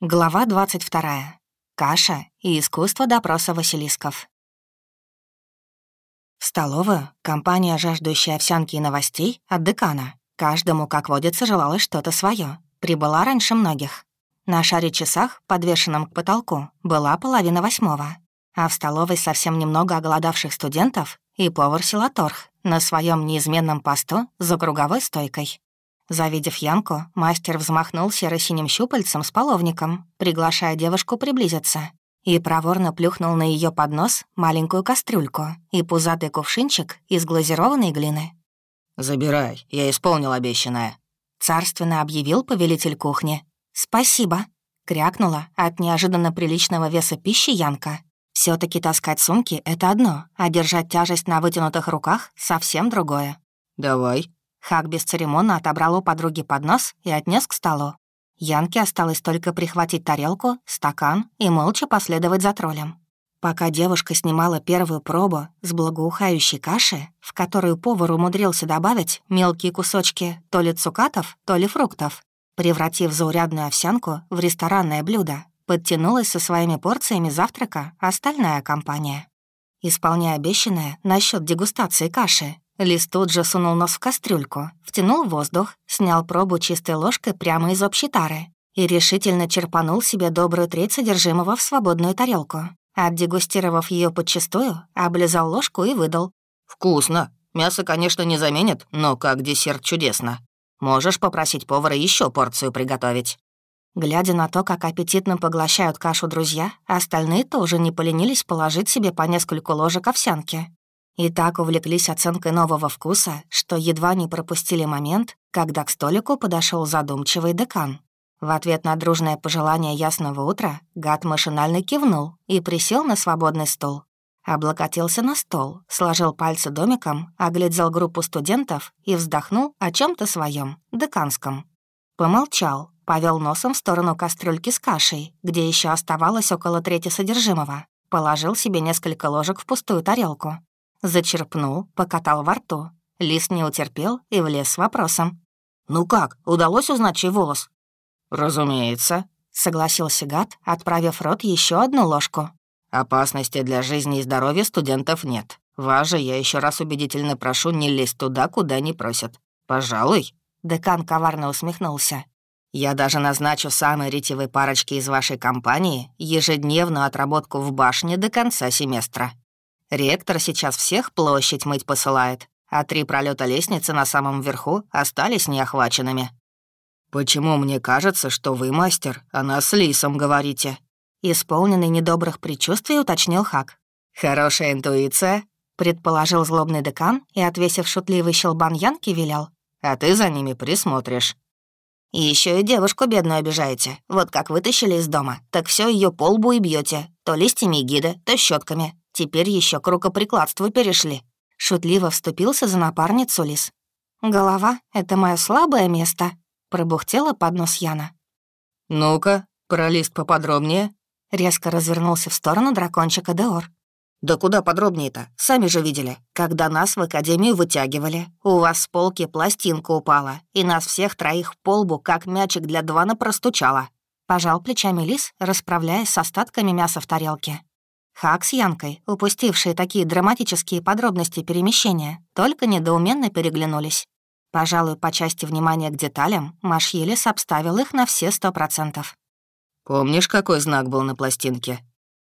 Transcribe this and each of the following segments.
Глава 22. Каша и искусство допроса Василисков. В столовую компания, жаждущая овсянки и новостей, от декана. Каждому, как водится, желалось что-то свое. Прибыла раньше многих. На шаре-часах, подвешенном к потолку, была половина восьмого. А в столовой совсем немного оголодавших студентов и повар Силаторх на своем неизменном посту за круговой стойкой. Завидев Янку, мастер взмахнул серо-синим щупальцем с половником, приглашая девушку приблизиться, и проворно плюхнул на ее поднос маленькую кастрюльку и пузатый кувшинчик из глазированной глины. «Забирай, я исполнил обещанное», — царственно объявил повелитель кухни. «Спасибо», — крякнула от неожиданно приличного веса пищи Янка. все таки таскать сумки — это одно, а держать тяжесть на вытянутых руках — совсем другое. «Давай», Хак бесцеремонно отобрал у подруги поднос и отнес к столу. Янке осталось только прихватить тарелку, стакан и молча последовать за троллем. Пока девушка снимала первую пробу с благоухающей каши, в которую повар умудрился добавить мелкие кусочки то ли цукатов, то ли фруктов, превратив заурядную овсянку в ресторанное блюдо, подтянулась со своими порциями завтрака остальная компания. Исполняя обещанное насчет дегустации каши, Лис тут же сунул нос в кастрюльку, втянул воздух, снял пробу чистой ложкой прямо из общей тары и решительно черпанул себе добрую треть содержимого в свободную тарелку. Отдегустировав ее подчистую, облизал ложку и выдал. «Вкусно. Мясо, конечно, не заменит, но как десерт чудесно. Можешь попросить повара еще порцию приготовить». Глядя на то, как аппетитно поглощают кашу друзья, остальные тоже не поленились положить себе по нескольку ложек овсянки. И так увлеклись оценкой нового вкуса, что едва не пропустили момент, когда к столику подошел задумчивый декан. В ответ на дружное пожелание ясного утра гад машинально кивнул и присел на свободный стул. Облокотился на стол, сложил пальцы домиком, оглядел группу студентов и вздохнул о чем то своем, деканском. Помолчал, повел носом в сторону кастрюльки с кашей, где еще оставалось около трети содержимого, положил себе несколько ложек в пустую тарелку, Зачерпнул, покатал во рту. Лис не утерпел и влез с вопросом. «Ну как, удалось узнать, чей волос?» «Разумеется», — согласился гад, отправив в рот еще одну ложку. «Опасности для жизни и здоровья студентов нет. Вас же я еще раз убедительно прошу не лезть туда, куда не просят. Пожалуй». Декан коварно усмехнулся. «Я даже назначу самой ретивой парочке из вашей компании ежедневную отработку в башне до конца семестра. Ректор сейчас всех площадь мыть посылает, а три пролета лестницы на самом верху остались неохваченными. «Почему мне кажется, что вы, мастер, а нас с Лисом говорите?» Исполненный недобрых предчувствий уточнил Хак. «Хорошая интуиция», — предположил злобный декан и, отвесив шутливый щелбан Янки, велел. «А ты за ними присмотришь». И еще и девушку бедную обижаете. Вот как вытащили из дома, так все ее полбу и бьете, то листьями гида, то щетками. Теперь еще к рукоприкладству перешли. Шутливо вступился за напарницу Лис. «Голова — это мое слабое место», — пробухтела под нос Яна. «Ну-ка, про лист поподробнее», — резко развернулся в сторону дракончика Деор. «Да куда подробнее-то? Сами же видели. Когда нас в академию вытягивали, у вас с полки пластинка упала, и нас всех троих в полбу, как мячик для двана, простучала». Пожал плечами лис, расправляясь с остатками мяса в тарелке. Хак с Янкой, упустившие такие драматические подробности перемещения, только недоуменно переглянулись. Пожалуй, по части внимания к деталям Машьелис обставил их на все сто процентов. «Помнишь, какой знак был на пластинке?»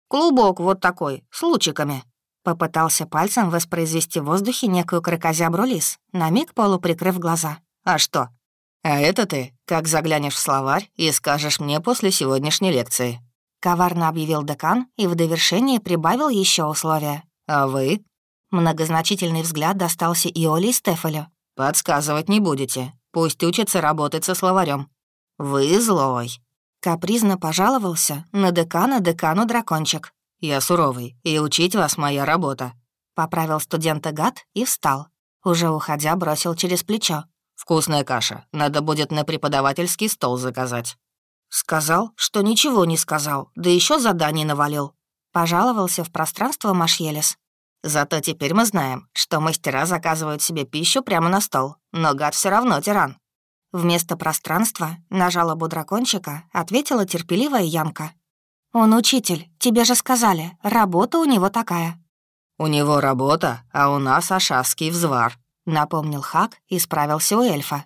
«Клубок вот такой, с лучиками». Попытался пальцем воспроизвести в воздухе некую крокозябру лис, на миг полуприкрыв глаза. «А что?» «А это ты, как заглянешь в словарь и скажешь мне после сегодняшней лекции», Коварно объявил декан и в довершении прибавил еще условия. «А вы?» Многозначительный взгляд достался и Оле, и Стефалю. «Подсказывать не будете. Пусть учится работать со словарем. Вы злой». Капризно пожаловался на декана декану дракончик. «Я суровый, и учить вас моя работа». Поправил студента гад и встал. Уже уходя, бросил через плечо. «Вкусная каша. Надо будет на преподавательский стол заказать». Сказал, что ничего не сказал, да еще задание навалил. Пожаловался в пространство Машьелес. Зато теперь мы знаем, что мастера заказывают себе пищу прямо на стол, но гад все равно тиран. Вместо пространства на жалобу дракончика ответила терпеливая Янка. «Он учитель, тебе же сказали, работа у него такая». «У него работа, а у нас ашасский взвар», — напомнил Хак и справился у эльфа.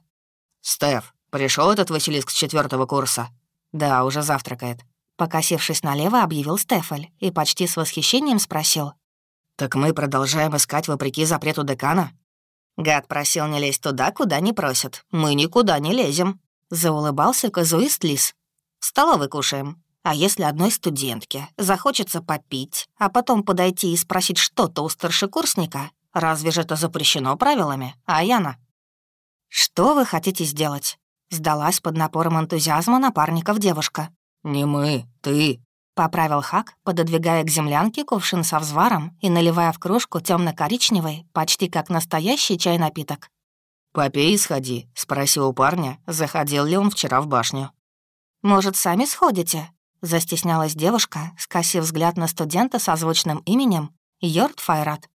«Стеф, пришел этот Василиск с четвертого курса?» «Да, уже завтракает». Покосившись налево, объявил Стефаль и почти с восхищением спросил. «Так мы продолжаем искать вопреки запрету декана?» Гад просил не лезть туда, куда не просят. Мы никуда не лезем. Заулыбался казуист Лис. В столовой кушаем. А если одной студентке захочется попить, а потом подойти и спросить что-то у старшекурсника, разве же это запрещено правилами, а Яна? «Что вы хотите сделать?» Сдалась под напором энтузиазма напарников девушка. «Не мы, ты», — поправил Хак, пододвигая к землянке кувшин со взваром и наливая в кружку темно коричневый почти как настоящий чай-напиток. «Попей и сходи», — спросил у парня, заходил ли он вчера в башню. «Может, сами сходите?» — застеснялась девушка, скосив взгляд на студента со звучным именем Йорд Файрат.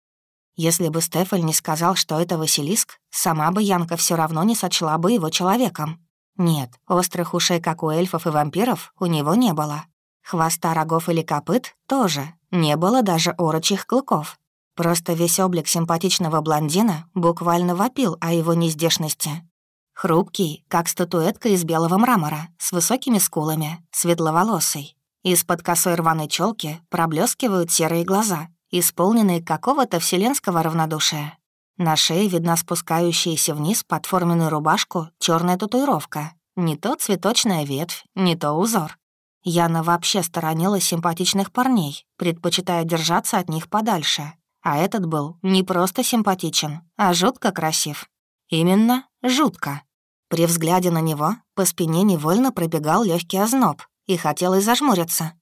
Если бы Стефель не сказал, что это Василиск, сама бы Янка все равно не сочла бы его человеком. Нет, острых ушей, как у эльфов и вампиров, у него не было. Хвоста, рогов или копыт тоже. Не было даже орочих клыков. Просто весь облик симпатичного блондина буквально вопил о его нездешности. Хрупкий, как статуэтка из белого мрамора, с высокими скулами, светловолосый. Из-под косой рваной челки проблескивают серые глаза, исполненные какого-то вселенского равнодушия. На шее видна спускающаяся вниз под форменную рубашку черная татуировка. Не то цветочная ветвь, не то узор. Яна вообще сторонилась симпатичных парней, предпочитая держаться от них подальше. А этот был не просто симпатичен, а жутко красив. Именно жутко. При взгляде на него по спине невольно пробегал легкий озноб, и хотелось зажмуриться.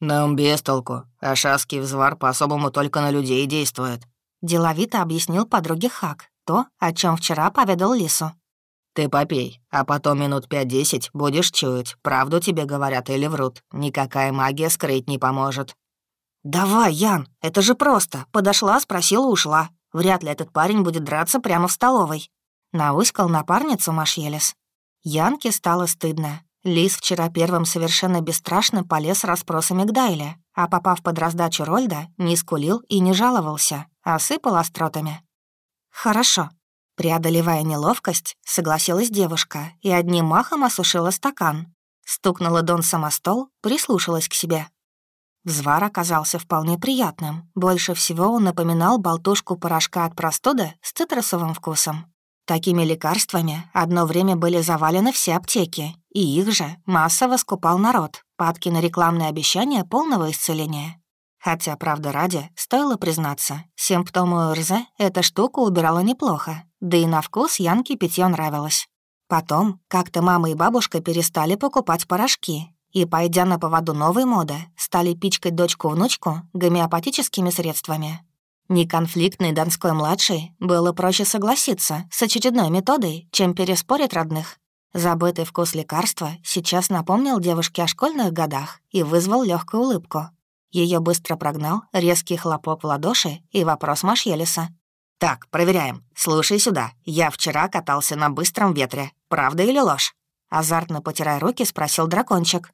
«Нам без толку. Ашаский взвар по-особому только на людей действует», — деловито объяснил подруге Хак, то, о чем вчера поведал Лису. «Ты попей, а потом минут пять-десять будешь чуять, правду тебе говорят или врут. Никакая магия скрыть не поможет». «Давай, Ян, это же просто. Подошла, спросила, ушла. Вряд ли этот парень будет драться прямо в столовой». Науськал напарницу Машелес. Янке стало стыдно. Лис вчера первым совершенно бесстрашно полез расспросами к Дайле, а попав под раздачу Рольда, не скулил и не жаловался, а сыпал остротами. «Хорошо, Преодолевая неловкость, согласилась девушка и одним махом осушила стакан. Стукнула Дон самостол, прислушалась к себе. Взвар оказался вполне приятным. Больше всего он напоминал болтушку порошка от простуды с цитрусовым вкусом. Такими лекарствами одно время были завалены все аптеки, и их же массово скупал народ, падки на рекламные обещания полного исцеления. Хотя, правда ради, стоило признаться, симптомы ОРЗ эта штука убирала неплохо, да и на вкус Янке питье нравилось. Потом как-то мама и бабушка перестали покупать порошки и, пойдя на поводу новой моды, стали пичкать дочку-внучку гомеопатическими средствами. Неконфликтный Донской-младший было проще согласиться с очередной методой, чем переспорить родных. Забытый вкус лекарства сейчас напомнил девушке о школьных годах и вызвал легкую улыбку. Ее быстро прогнал резкий хлопок в ладоши и вопрос Машелеса. «Так, проверяем. Слушай сюда. Я вчера катался на быстром ветре. Правда или ложь?» Азартно потирая руки, спросил дракончик.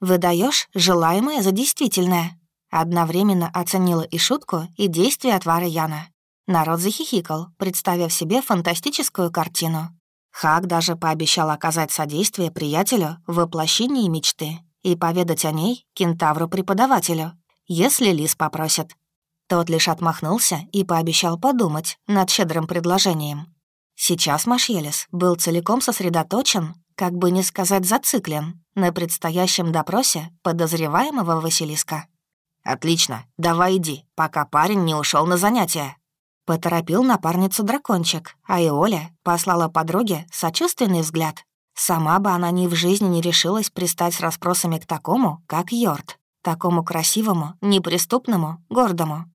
«Выдаешь желаемое за действительное?» Одновременно оценила и шутку, и действие отвара Яна. Народ захихикал, представив себе фантастическую картину. Хак даже пообещал оказать содействие приятелю в воплощении мечты и поведать о ней кентавру-преподавателю, если Лис попросит. Тот лишь отмахнулся и пообещал подумать над щедрым предложением. Сейчас Машелес был целиком сосредоточен, как бы не сказать зациклен, на предстоящем допросе подозреваемого Василиска. «Отлично, давай иди, пока парень не ушел на занятия». Поторопил напарницу дракончик, а и Оля послала подруге сочувственный взгляд. Сама бы она ни в жизни не решилась пристать с расспросами к такому, как Йорд, такому красивому, неприступному, гордому.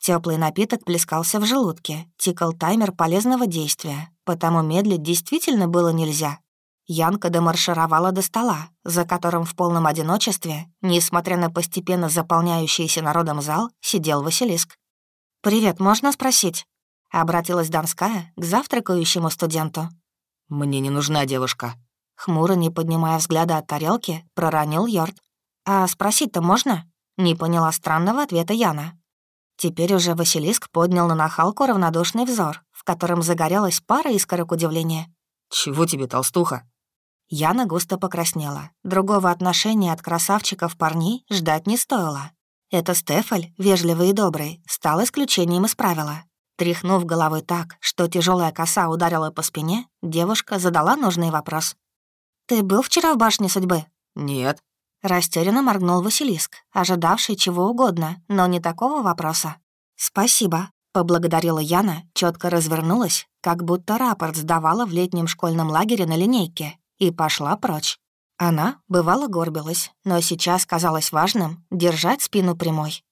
Теплый напиток плескался в желудке, тикал таймер полезного действия, потому медлить действительно было нельзя. Янка домаршировала до стола, за которым в полном одиночестве, несмотря на постепенно заполняющийся народом зал, сидел Василиск. «Привет, можно спросить?» — обратилась Донская к завтракающему студенту. «Мне не нужна девушка». Хмуро, не поднимая взгляда от тарелки, проронил Йорд. «А спросить-то можно?» Не поняла странного ответа Яна. Теперь уже Василиск поднял на нахалку равнодушный взор, в котором загорелась пара искорок удивления. «Чего тебе, толстуха?» Яна густо покраснела. Другого отношения от красавчиков парней ждать не стоило. Это Стефаль, вежливый и добрый, стал исключением из правила. Тряхнув головой так, что тяжелая коса ударила по спине, девушка задала нужный вопрос. «Ты был вчера в башне судьбы?» «Нет». Растерянно моргнул Василиск, ожидавший чего угодно, но не такого вопроса. «Спасибо», — поблагодарила Яна, четко развернулась, как будто рапорт сдавала в летнем школьном лагере на линейке, и пошла прочь. Она, бывало, горбилась, но сейчас казалось важным держать спину прямой.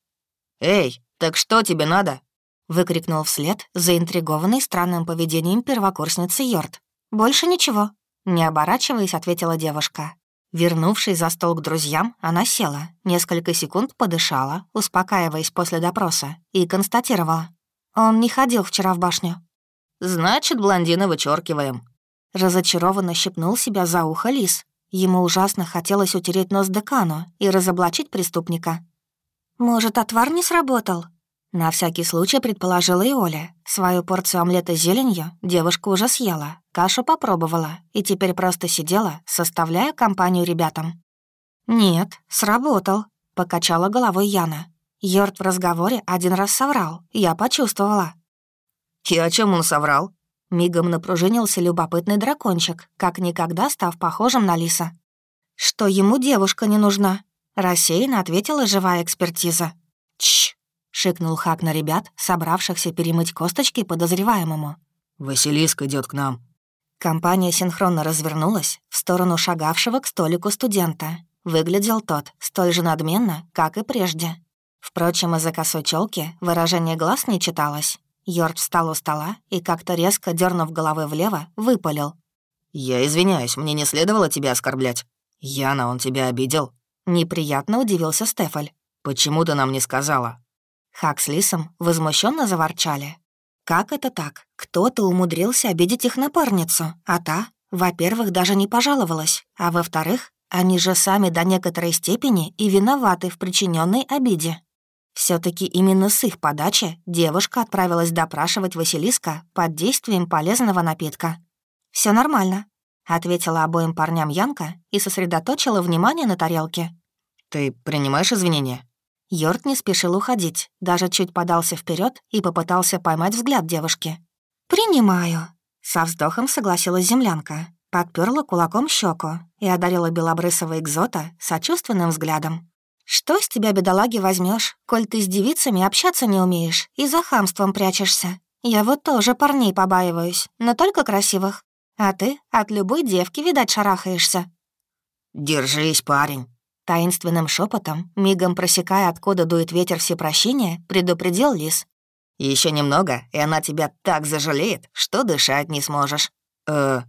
«Эй, так что тебе надо?» — выкрикнул вслед, заинтригованный странным поведением первокурсницы Йорд. «Больше ничего», — не оборачиваясь, ответила девушка. Вернувшись за стол к друзьям, она села, несколько секунд подышала, успокаиваясь после допроса, и констатировала. «Он не ходил вчера в башню». «Значит, блондина вычеркиваем», Разочарованно щипнул себя за ухо лис. Ему ужасно хотелось утереть нос декану и разоблачить преступника. «Может, отвар не сработал?» На всякий случай предположила и Оля. Свою порцию омлета с зеленью девушка уже съела, кашу попробовала и теперь просто сидела, составляя компанию ребятам. «Нет, сработал», — покачала головой Яна. Йорд в разговоре один раз соврал, я почувствовала. «И о чем он соврал?» Мигом напружинился любопытный дракончик, как никогда став похожим на лиса. «Что ему девушка не нужна?» — рассеянно ответила живая экспертиза. «Чш!» — шикнул Хак на ребят, собравшихся перемыть косточки подозреваемому. «Василиск идет к нам». Компания синхронно развернулась в сторону шагавшего к столику студента. Выглядел тот столь же надменно, как и прежде. Впрочем, из-за косой челки выражение глаз не читалось. Йорд встал у стола и, как-то резко дернув головой влево, выпалил. «Я извиняюсь, мне не следовало тебя оскорблять. Яна, он тебя обидел?» Неприятно удивился Стефаль. «Почему ты нам не сказала?» Хак с Лисом возмущенно заворчали. «Как это так? Кто-то умудрился обидеть их напарницу, а та, во-первых, даже не пожаловалась, а во-вторых, они же сами до некоторой степени и виноваты в причиненной обиде все таки именно с их подачи девушка отправилась допрашивать Василиска под действием полезного напитка. Все нормально», — ответила обоим парням Янка и сосредоточила внимание на тарелке. «Ты принимаешь извинения?» Йорд не спешил уходить, даже чуть подался вперед и попытался поймать взгляд девушки. «Принимаю», — со вздохом согласилась землянка, подперла кулаком щеку и одарила белобрысого экзота сочувственным взглядом. «Что с тебя, бедолаги, возьмешь, коль ты с девицами общаться не умеешь и за хамством прячешься? Я вот тоже парней побаиваюсь, но только красивых. А ты от любой девки, видать, шарахаешься». «Держись, парень», — таинственным шепотом, мигом просекая, откуда дует ветер всепрощения, предупредил лис. Еще немного, и она тебя так зажалеет, что дышать не сможешь». «Э...»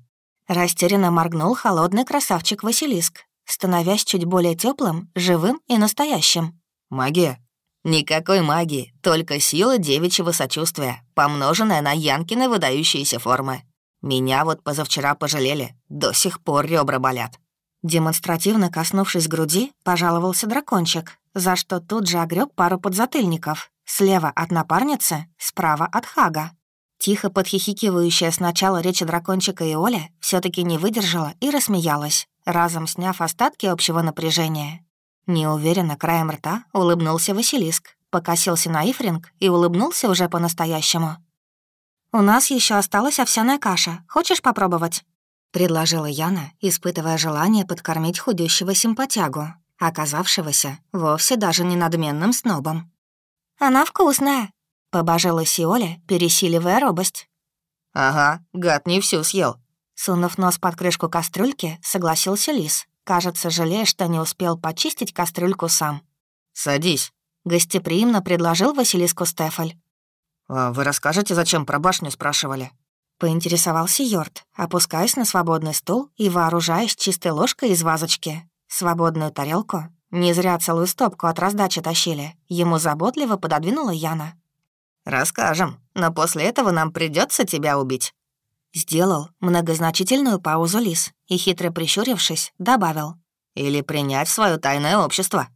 Растерянно моргнул холодный красавчик Василиск, становясь чуть более теплым, живым и настоящим. «Магия?» «Никакой магии, только сила девичьего сочувствия, помноженная на Янкины выдающиеся формы. Меня вот позавчера пожалели, до сих пор ребра болят». Демонстративно коснувшись груди, пожаловался дракончик, за что тут же огреб пару подзатыльников. Слева от напарницы, справа от Хага. Тихо подхихикивающая сначала речи дракончика и Оля все таки не выдержала и рассмеялась разом сняв остатки общего напряжения. Неуверенно краем рта улыбнулся Василиск, покосился на Ифринг и улыбнулся уже по-настоящему. «У нас еще осталась овсяная каша. Хочешь попробовать?» — предложила Яна, испытывая желание подкормить худющего симпатягу, оказавшегося вовсе даже не надменным снобом. «Она вкусная», — побожила Сиоля, пересиливая робость. «Ага, гад не всю съел», Сунув нос под крышку кастрюльки, согласился Лис. Кажется, жалея, что не успел почистить кастрюльку сам. «Садись», — гостеприимно предложил Василиску Стефаль. «А вы расскажете, зачем про башню спрашивали?» Поинтересовался Йорд, опускаясь на свободный стул и вооружаясь чистой ложкой из вазочки. Свободную тарелку, не зря целую стопку от раздачи тащили, ему заботливо пододвинула Яна. «Расскажем, но после этого нам придется тебя убить». Сделал многозначительную паузу лис и, хитро прищурившись, добавил. «Или принять свое тайное общество».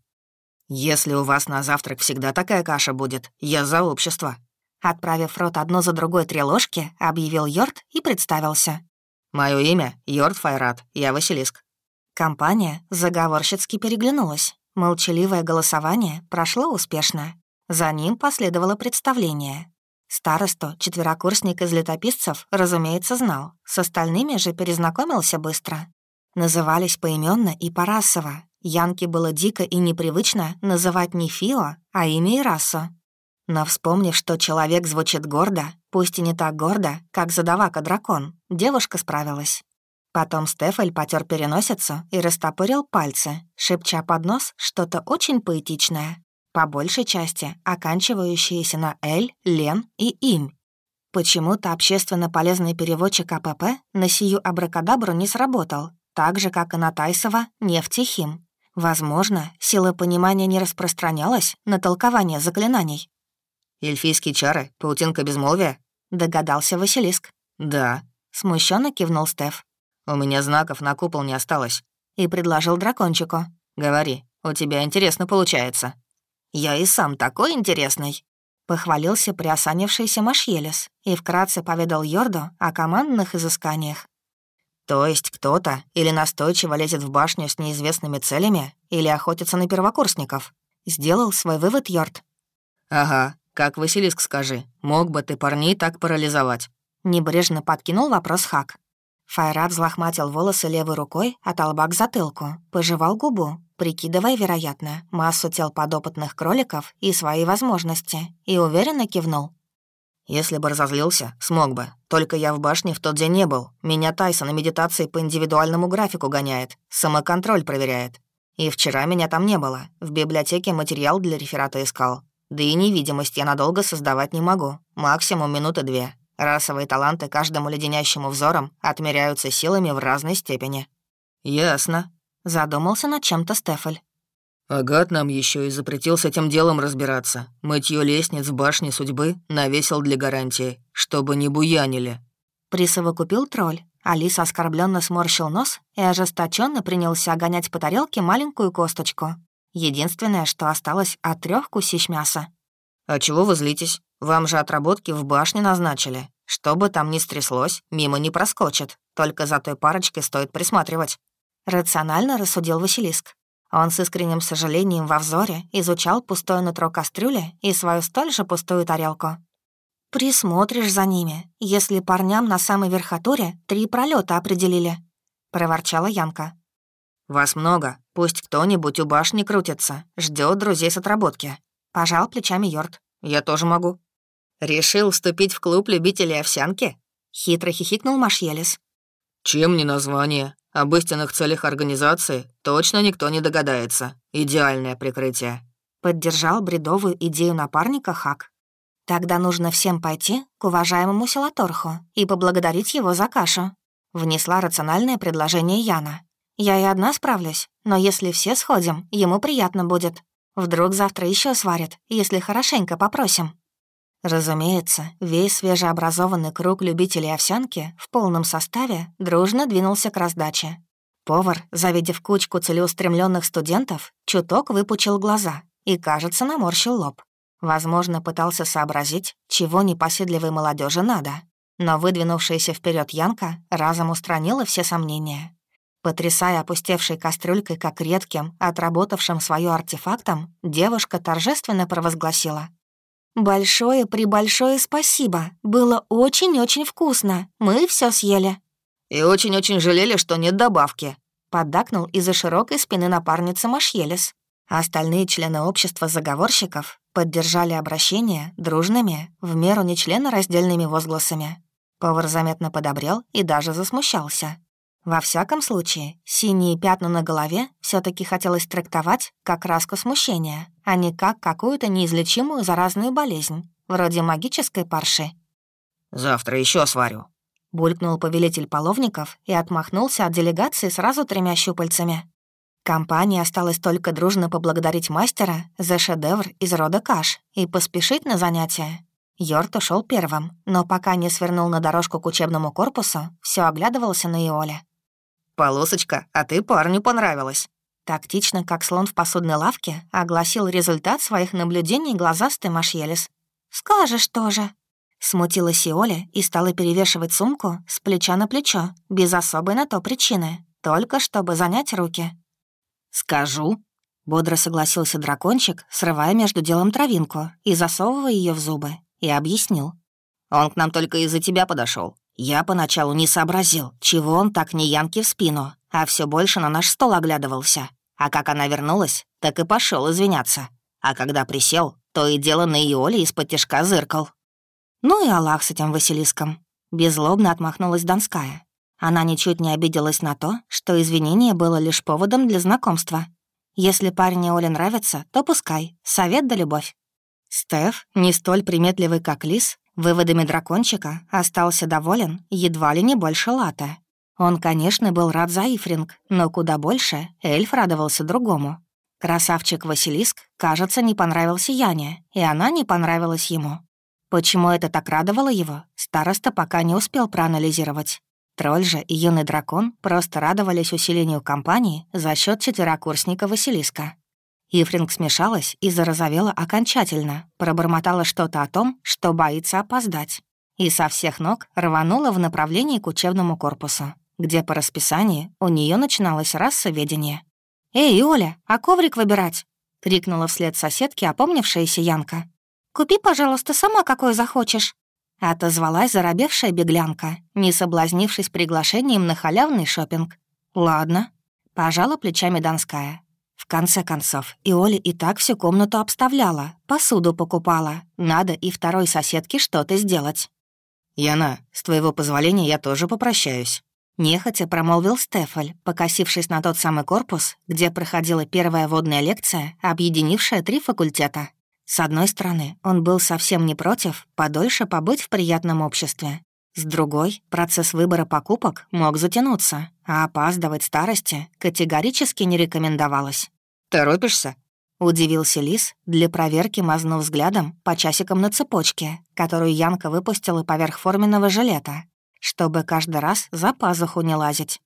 «Если у вас на завтрак всегда такая каша будет, я за общество». Отправив в рот одну за другой три ложки, объявил Йорд и представился. Мое имя — Йорд Файрат, я Василиск». Компания заговорщицки переглянулась. Молчаливое голосование прошло успешно. За ним последовало представление. Старосту четверокурсник из летописцев, разумеется, знал. С остальными же перезнакомился быстро. Назывались поименно и порасово. Янке было дико и непривычно называть не Фио, а имя и расу. Но вспомнив, что человек звучит гордо, пусть и не так гордо, как задавака-дракон, девушка справилась. Потом Стефель потер переносицу и растопырил пальцы, шепча под нос что-то очень поэтичное, по большей части оканчивающееся на «эль», «лен» и «им». Почему-то общественно полезный переводчик АПП на сию абракадабру не сработал, так же, как и на Тайсова «нефтехим». Возможно, сила понимания не распространялась на толкование заклинаний. «Эльфийские чары, паутинка безмолвия?» — догадался Василиск. «Да», — смущенно кивнул Стеф. «У меня знаков на купол не осталось». И предложил дракончику. «Говори, у тебя интересно получается». «Я и сам такой интересный», — похвалился приосанившийся Машьелес и вкратце поведал Йорду о командных изысканиях. «То есть кто-то или настойчиво лезет в башню с неизвестными целями, или охотится на первокурсников?» Сделал свой вывод Йорд. «Ага, как Василиск скажи, мог бы ты парней так парализовать?» Небрежно подкинул вопрос Хак. Файрат взлохматил волосы левой рукой от лба к затылку, пожевал губу, прикидывая, вероятно, массу тел подопытных кроликов и свои возможности, и уверенно кивнул. «Если бы разозлился, смог бы. Только я в башне в тот день не был. Меня Тайсон на медитации по индивидуальному графику гоняет, самоконтроль проверяет. И вчера меня там не было. В библиотеке материал для реферата искал. Да и невидимость я надолго создавать не могу. Максимум минуты две. Расовые таланты каждому леденящему взором отмеряются силами в разной степени». «Ясно», — задумался над чем-то Стефель. «Агат нам еще и запретил с этим делом разбираться. Мытье лестниц в башне судьбы навесил для гарантии, чтобы не буянили». Присовокупил тролль. Алиса оскорбленно сморщил нос и ожесточенно принялся гонять по тарелке маленькую косточку. Единственное, что осталось от трех кусищ мяса. «А чего вы злитесь? Вам же отработки в башне назначили. Что бы там ни стряслось, мимо не проскочит. Только за той парочкой стоит присматривать». Рационально рассудил Василиск. Он с искренним сожалением во взоре изучал пустое нутро кастрюли и свою столь же пустую тарелку. «Присмотришь за ними, если парням на самой верхотуре три пролета определили», — проворчала Янка. «Вас много. Пусть кто-нибудь у башни крутится, ждет друзей с отработки». Пожал плечами Йорд. «Я тоже могу». «Решил вступить в клуб любителей овсянки?» Хитро хихикнул Машьелис. «Чем не название? Об истинных целях организации точно никто не догадается. Идеальное прикрытие». Поддержал бредовую идею напарника Хак. «Тогда нужно всем пойти к уважаемому Силаторху и поблагодарить его за кашу», внесла рациональное предложение Яна. Я и одна справлюсь, но если все сходим, ему приятно будет. Вдруг завтра еще сварят, если хорошенько попросим. Разумеется, весь свежеобразованный круг любителей овсянки в полном составе дружно двинулся к раздаче. Повар, завидев кучку целеустремленных студентов, чуток выпучил глаза и, кажется, наморщил лоб. Возможно, пытался сообразить, чего непоседливой молодежи надо. Но выдвинувшаяся вперед Янка разом устранила все сомнения. Потрясая опустевшей кастрюлькой как редким, отработавшим свое артефактом, девушка торжественно провозгласила. «Большое-пребольшое спасибо. Было очень-очень вкусно. Мы все съели». «И очень-очень жалели, что нет добавки», — поддакнул из-за широкой спины напарницы Машьелес. остальные члены общества заговорщиков поддержали обращение дружными, в меру нечленораздельными возгласами. Повар заметно подобрел и даже засмущался. Во всяком случае, синие пятна на голове все таки хотелось трактовать как краску смущения, а не как какую-то неизлечимую заразную болезнь, вроде магической парши. «Завтра еще сварю», — булькнул повелитель половников и отмахнулся от делегации сразу тремя щупальцами. Компания осталась только дружно поблагодарить мастера за шедевр из рода каш и поспешить на занятия. Йорт ушел первым, но пока не свернул на дорожку к учебному корпусу, все оглядывался на Иоле. «Полосочка, а ты парню понравилась». Тактично, как слон в посудной лавке, огласил результат своих наблюдений глазастый Машьелис. «Скажешь тоже». Смутилась Иоля и стала перевешивать сумку с плеча на плечо, без особой на то причины, только чтобы занять руки. «Скажу», — бодро согласился дракончик, срывая между делом травинку и засовывая ее в зубы, и объяснил. «Он к нам только из-за тебя подошел. Я поначалу не сообразил, чего он так не янки в спину, а все больше на наш стол оглядывался. А как она вернулась, так и пошел извиняться. А когда присел, то и дело на Иоле из-под тяжка зыркал. Ну и Аллах с этим Василиском. Беззлобно отмахнулась Донская. Она ничуть не обиделась на то, что извинение было лишь поводом для знакомства. Если парень Оле нравится, то пускай. Совет да любовь. Стеф, не столь приметливый, как Лис, выводами дракончика остался доволен едва ли не больше Лата. Он, конечно, был рад за Ифринг, но куда больше эльф радовался другому. Красавчик Василиск, кажется, не понравился Яне, и она не понравилась ему. Почему это так радовало его, староста пока не успел проанализировать. Тролль же и юный дракон просто радовались усилению компании за счет четверокурсника Василиска. Ифринг смешалась и зарозовела окончательно, пробормотала что-то о том, что боится опоздать, и со всех ног рванула в направлении к учебному корпусу, где по расписанию у нее начиналось рассоведение. «Эй, Оля, а коврик выбирать?» — крикнула вслед соседке опомнившаяся Янка. «Купи, пожалуйста, сама какой захочешь». Отозвалась заробевшая беглянка, не соблазнившись приглашением на халявный шопинг. «Ладно», — пожала плечами Донская. В конце концов, и Оля и так всю комнату обставляла, посуду покупала. Надо и второй соседке что-то сделать. «Яна, с твоего позволения я тоже попрощаюсь». Нехотя промолвил Стефаль, покосившись на тот самый корпус, где проходила первая водная лекция, объединившая три факультета. С одной стороны, он был совсем не против подольше побыть в приятном обществе. С другой, процесс выбора покупок мог затянуться, а опаздывать старости категорически не рекомендовалось. «Торопишься?» — удивился Лис, для проверки мазнув взглядом по часикам на цепочке, которую Янка выпустила поверх форменного жилета, чтобы каждый раз за пазуху не лазить.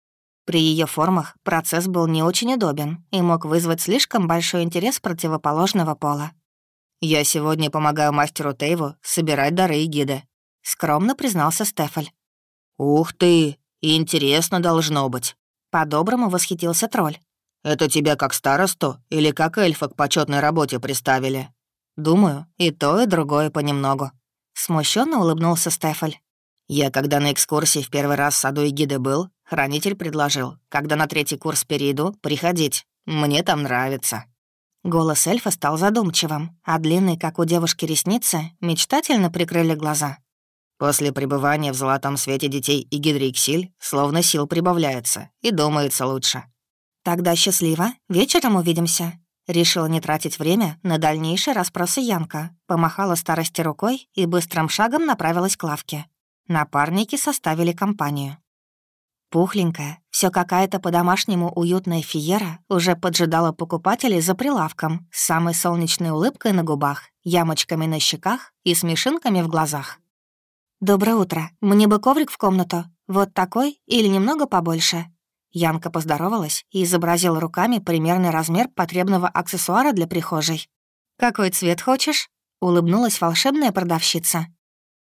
При ее формах процесс был не очень удобен и мог вызвать слишком большой интерес противоположного пола. «Я сегодня помогаю мастеру Тейву собирать дары и гиды», — скромно признался Стефаль. «Ух ты! Интересно должно быть!» По-доброму восхитился тролль. «Это тебя как старосту или как эльфа к почетной работе приставили?» «Думаю, и то, и другое понемногу». Смущенно улыбнулся Стефаль. «Я, когда на экскурсии в первый раз в саду и гиды был, хранитель предложил, когда на третий курс перейду, приходить. Мне там нравится». Голос эльфа стал задумчивым, а длинные, как у девушки, ресницы мечтательно прикрыли глаза. После пребывания в золотом свете детей и гидриксиль словно сил прибавляется и думается лучше. «Тогда счастливо, вечером увидимся». Решила не тратить время на дальнейшие расспросы Янка, помахала старости рукой и быстрым шагом направилась к лавке. Напарники составили компанию. Пухленькая, все какая-то по-домашнему уютная фиера уже поджидала покупателей за прилавком с самой солнечной улыбкой на губах, ямочками на щеках и смешинками в глазах. «Доброе утро. Мне бы коврик в комнату. Вот такой или немного побольше?» Янка поздоровалась и изобразила руками примерный размер потребного аксессуара для прихожей. «Какой цвет хочешь?» — улыбнулась волшебная продавщица.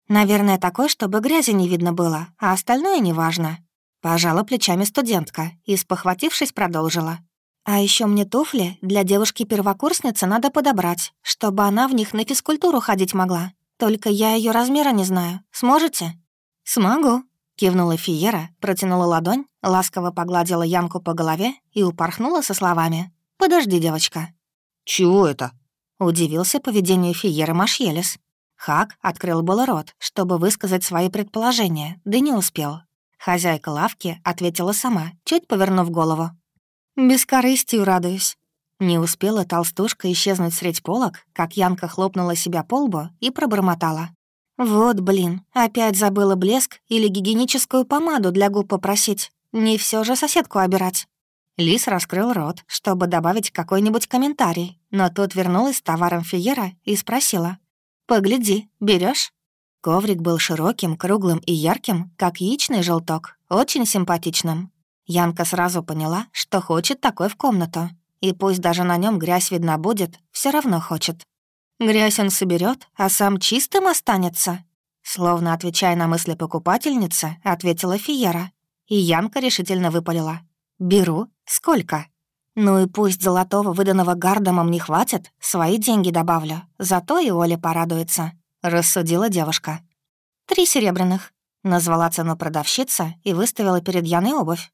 «Наверное, такой, чтобы грязи не видно было, а остальное неважно», Пожала плечами студентка и, спохватившись, продолжила. «А еще мне туфли для девушки-первокурсницы надо подобрать, чтобы она в них на физкультуру ходить могла. Только я ее размера не знаю. Сможете?» «Смогу», — кивнула Фиера, протянула ладонь, ласково погладила Янку по голове и упорхнула со словами. «Подожди, девочка». «Чего это?» — удивился поведению Фиеры Машьелес. Хак открыл было рот, чтобы высказать свои предположения, да не успел, Хозяйка лавки ответила сама, чуть повернув голову. «Бескорыстию радуюсь». Не успела толстушка исчезнуть средь полок, как Янка хлопнула себя по лбу и пробормотала. «Вот, блин, опять забыла блеск или гигиеническую помаду для губ попросить. Не все же соседку обирать». Лис раскрыл рот, чтобы добавить какой-нибудь комментарий, но тут вернулась с товаром Фиера и спросила. «Погляди, берешь? Коврик был широким, круглым и ярким, как яичный желток, очень симпатичным. Янка сразу поняла, что хочет такой в комнату. И пусть даже на нем грязь видна будет, все равно хочет. Грязь он соберет, а сам чистым останется. Словно отвечая на мысли покупательницы, ответила Фиера. И Янка решительно выпалила. «Беру. Сколько?» «Ну и пусть золотого, выданного Гардамом, не хватит, свои деньги добавлю. Зато и Оля порадуется», — рассудила девушка. «Три серебряных», — назвала цену продавщица и выставила перед Яной обувь.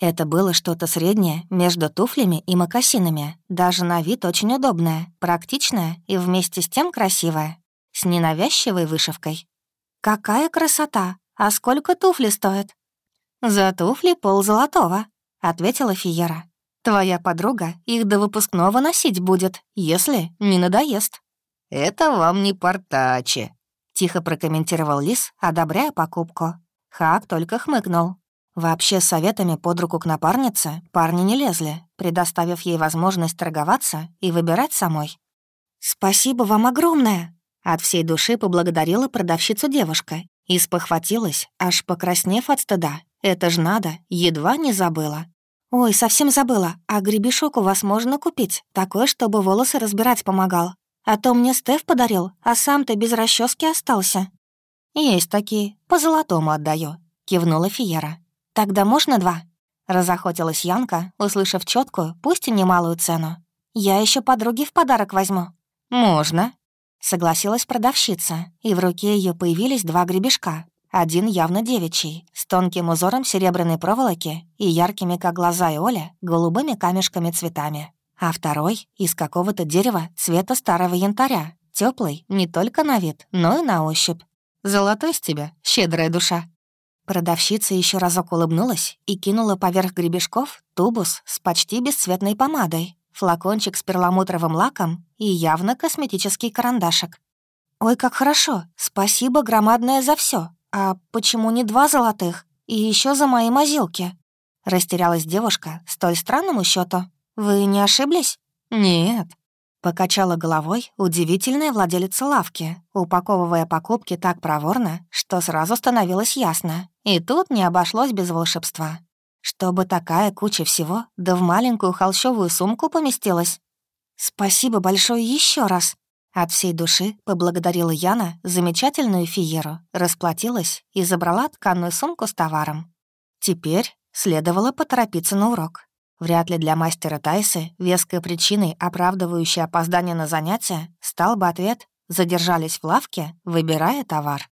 Это было что-то среднее между туфлями и мокасинами, даже на вид очень удобное, практичное и вместе с тем красивое, с ненавязчивой вышивкой. «Какая красота! А сколько туфли стоят?» «За туфли пол золотого», — ответила Фиера. «Твоя подруга их до выпускного носить будет, если не надоест». «Это вам не портачи», — тихо прокомментировал Лис, одобряя покупку. Хак только хмыкнул. Вообще, советами под руку к напарнице парни не лезли, предоставив ей возможность торговаться и выбирать самой. «Спасибо вам огромное!» От всей души поблагодарила продавщицу девушка и спохватилась, аж покраснев от стыда. Это ж надо, едва не забыла. «Ой, совсем забыла, а гребешок у вас можно купить, такой, чтобы волосы разбирать помогал. А то мне Стеф подарил, а сам-то без расчески остался». «Есть такие, по золотому отдаю», — кивнула Фиера. «Тогда можно два?» Разохотилась Янка, услышав четкую, пусть и немалую цену. «Я еще подруге в подарок возьму». «Можно», — согласилась продавщица, и в руке ее появились два гребешка. Один явно девичий, с тонким узором серебряной проволоки и яркими, как глаза и Оля, голубыми камешками-цветами. А второй — из какого-то дерева цвета старого янтаря, теплый не только на вид, но и на ощупь. «Золотой с тебя, щедрая душа», Продавщица еще разок улыбнулась и кинула поверх гребешков тубус с почти бесцветной помадой, флакончик с перламутровым лаком и явно косметический карандашик. «Ой, как хорошо! Спасибо громадное за все. А почему не два золотых? И еще за мои мазилки?» Растерялась девушка столь странному счету. «Вы не ошиблись?» «Нет», Покачала головой удивительная владелица лавки, упаковывая покупки так проворно, что сразу становилось ясно. И тут не обошлось без волшебства. Чтобы такая куча всего, да в маленькую холщовую сумку поместилась. «Спасибо большое еще раз!» От всей души поблагодарила Яна замечательную фиеру, расплатилась и забрала тканную сумку с товаром. Теперь следовало поторопиться на урок. Вряд ли для мастера Тайсы веской причиной, оправдывающей опоздание на занятия, стал бы ответ «задержались в лавке, выбирая товар».